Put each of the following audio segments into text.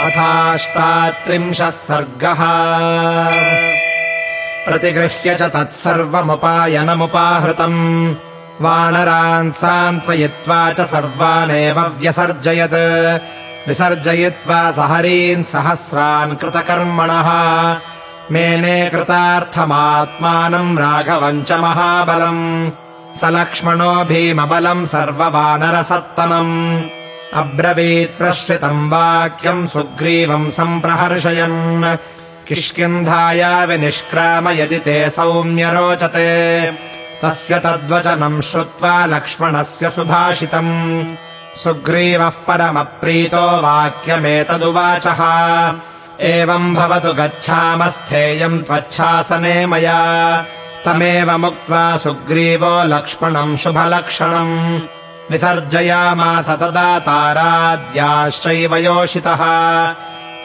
अथाष्टात्रिंशः सर्गः। प्रतिगृह्य च तत्सर्वमुपायनमुपाहृतम्। वानरान् सान्त्वयित्वा च सर्वानेव व्यसर्जयत्। विसर्जयित्वा सहरीन् सहस्रान् कृतकर्मणः। मेने कृतार्थमात्मानम् राघवम् च महाबलम्। स लक्ष्मणो भीमबलम् सर्ववानरसत्तमम् अब्रवीत् प्रश्रितम् वाक्यम् सुग्रीवम् सम्प्रहर्षयन्। किष्किन्धाया विनिष्क्राम यदि ते सौम्य रोचते तस्य तद्वचनम् श्रुत्वा लक्ष्मणस्य सुभाषितम्। सुग्रीवः परमप्रीतो वाक्यमेतदुवाचः। एवम् भवतु गच्छामस्थेयम् त्वच्छासने मया। तमेव सुग्रीवो लक्ष्मणम् शुभलक्षणम् विसर्जयामास तदा ताराद्याश्चैव योषितः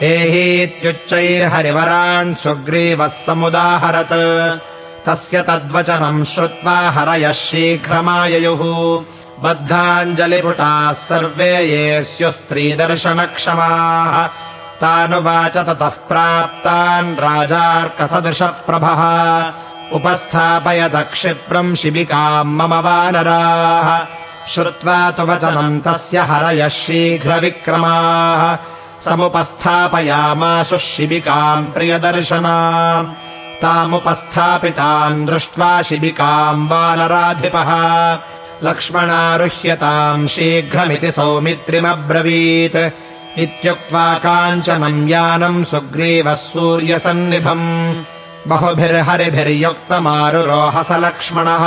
एहीत्युच्चैर्हरिवरान् सुग्रीवः समुदाहरत्। तस्य तद्वचनम् श्रुत्वा हरयः शीघ्रमाययुः। बद्धाञ्जलिपुटाः सर्वे ये स्युः स्त्रीदर्शनक्षमाः। तानुवाच ततः प्राप्तान् राजार्कसदृशप्रभः। उपस्थापयदक्षिप्रम् शिबिकाम् मम वानराः श्रुत्वा तु वचनम् तस्य हरयः शीघ्रविक्रमाः समुपस्थापयामासु शिबिकाम् प्रियदर्शना तामुपस्थापिताम् दृष्ट्वा शिबिकाम् वानराधिपः लक्ष्मणारुह्यताम् शीघ्रमिति सौमित्रिमब्रवीत् इत्युक्त्वा काञ्चनम् यानम् सुग्रीवः सूर्यसन्निभम् बहुभिर्हरिभिर्युक्तमारुरोहस लक्ष्मणः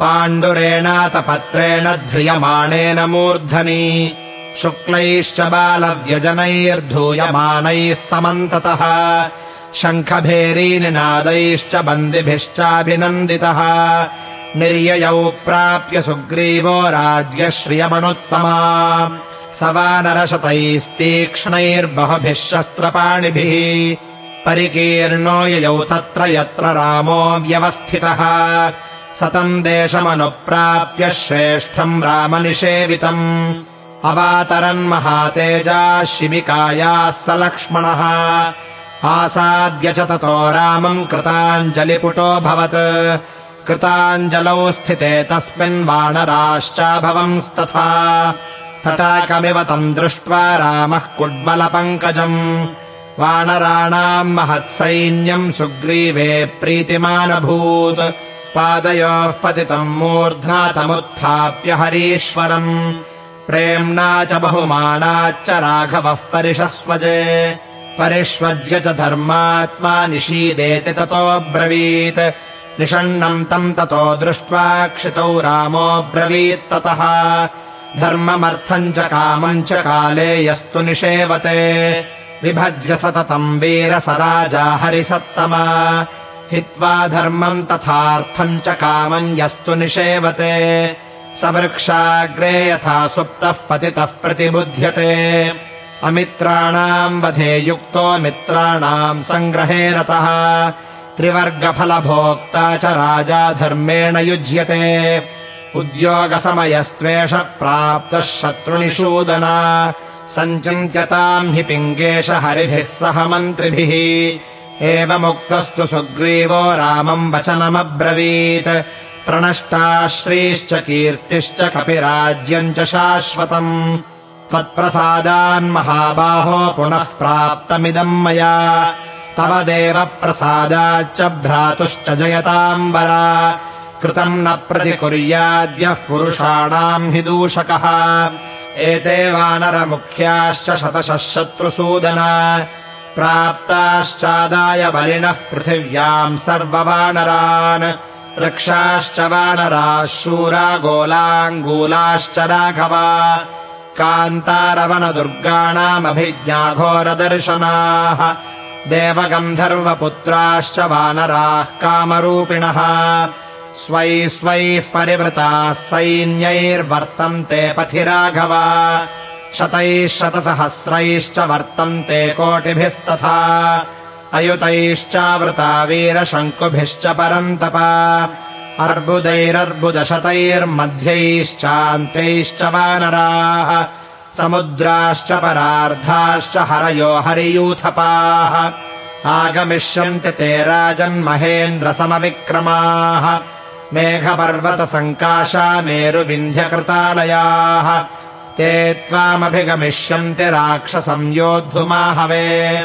पाण्डुरेणातपत्रेण ध्रियमाणेन मूर्धनि। शुक्लैश्च बालव्यजनैर्धूयमानैः समन्ततः। शङ्खभेरीनिनादैश्च बन्दिभिश्चाभिनन्दितः। निर्ययौ प्राप्य सुग्रीवो राज्यश्रियमनुत्तमा। स वानरशतैस्तीक्ष्णैर्बहुभिः शस्त्रपाणिभिः। परिकीर्णो ययौ तत्र यत्र रामो व्यवस्थितः सतम् देशमनुप्राप्य श्रेष्ठम् रामनिषेवितम्। अवातरन्महातेजाः शिबिकायाः स लक्ष्मणः। आसाद्य च ततो रामम् कृताञ्जलिपुटोऽभवत् कृताञ्जलौ स्थिते तस्मिन् वानराश्चाभवंस्तथा। तटाकमिव तम् दृष्ट्वा रामः कुड्मलपङ्कजम्। वानराणाम् महत्सैन्यम् सुग्रीवे प्रीतिमानभूत् पादयोः पतितम् मूर्ध्ना तमुत्थाप्य हरीश्वरम्। प्रेम्णा च बहुमानाच्च राघवः परिषस्वजे। परिष्वज्य च धर्मात्मा निषीदेति ततोऽब्रवीत् निषण्णम् तम् ततो दृष्ट्वा क्षितौ रामोऽब्रवीत्ततः धर्ममर्थम् च कामम् च काले यस्तु निषेवते। विभज्य सततम् वीर स राजा हरिसत्तमा हित्वा धर्मम् तथार्थम् च कामम् यस्तु निषेवते। स वृक्षाग्रे यथा सुप्तः पतितः प्रतिबुध्यते। अमित्राणाम् वधे युक्तो मित्राणाम् सङ्ग्रहे रतः। त्रिवर्गफलभोक्ता च राजा धर्मेण युज्यते। उद्योगसमयस्त्वेष प्राप्तः शत्रुनिषूदना। सञ्चिन्त्यताम् हि पिङ्गेश हरिभिः सह मन्त्रिभिः एवमुक्तस्तु सुग्रीवो रामम् वचनमब्रवीत्। प्रणष्टा श्रीश्च कीर्तिश्च कपिराज्यम् च शाश्वतम्। त्वत्प्रसादान्महाबाहो पुनः प्राप्तमिदम् मया। तव देवप्रसादाच्च भ्रातुश्च जयताम्बरा। कृतम् न प्रतिकुर्याद्यः पुरुषाणाम् हि दूषकः। एते वानरमुख्याश्च शतशः शत्रुसूदना प्राप्ताश्चादाय बलिनः पृथिव्याम् सर्ववानरान्। वृक्षाश्च वानराः शूरा गोलाङ्गूलाश्च राघवा। कान्तारवनदुर्गाणामभिज्ञाघोरदर्शनाः। देवगन्धर्वपुत्राश्च वानराः कामरूपिणः। स्वैः स्वैः परिवृताः सैन्यैर्वर्तन्ते पथि राघवा शतैः शतसहस्रैश्च वर्तन्ते कोटिभिस्तथा। अयुतैश्चावृता वीरशङ्कुभिश्च परन्तप। अर्बुदैरर्बुदशतैर्मध्यैश्चान्त्यैश्च वानराः। समुद्राश्च परार्धाश्च हरयो हरियूथपाः। आगमिष्यन्ति ते राजन्महेन्द्रसमविक्रमाः मेघपर्वतसङ्काशा मेरुविन्ध्यकृतालयाः ते त्वामभिगमिष्यन्ति राक्षसं योद्धुमाहवे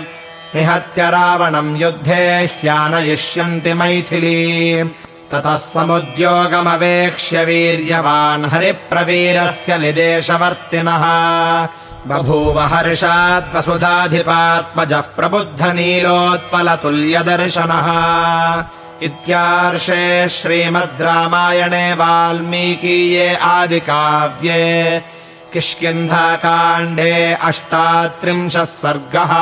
निहत्य रावणम् युद्धे ह्यानयिष्यन्ति मैथिली। ततः समुद्योगमवेक्ष्य वीर्यवान् हरिप्रवीरस्य निदेशवर्तिनः। बभूव हर्षात्मसुधाधिपात्मजः प्रबुद्धनीलोत्पलतुल्यदर्शनः इत्यार्षे श्रीमद् रामायणे वाल्मीकीये आदिकाव्ये किष्किन्धाकाण्डे अष्टात्रिंशः सर्गः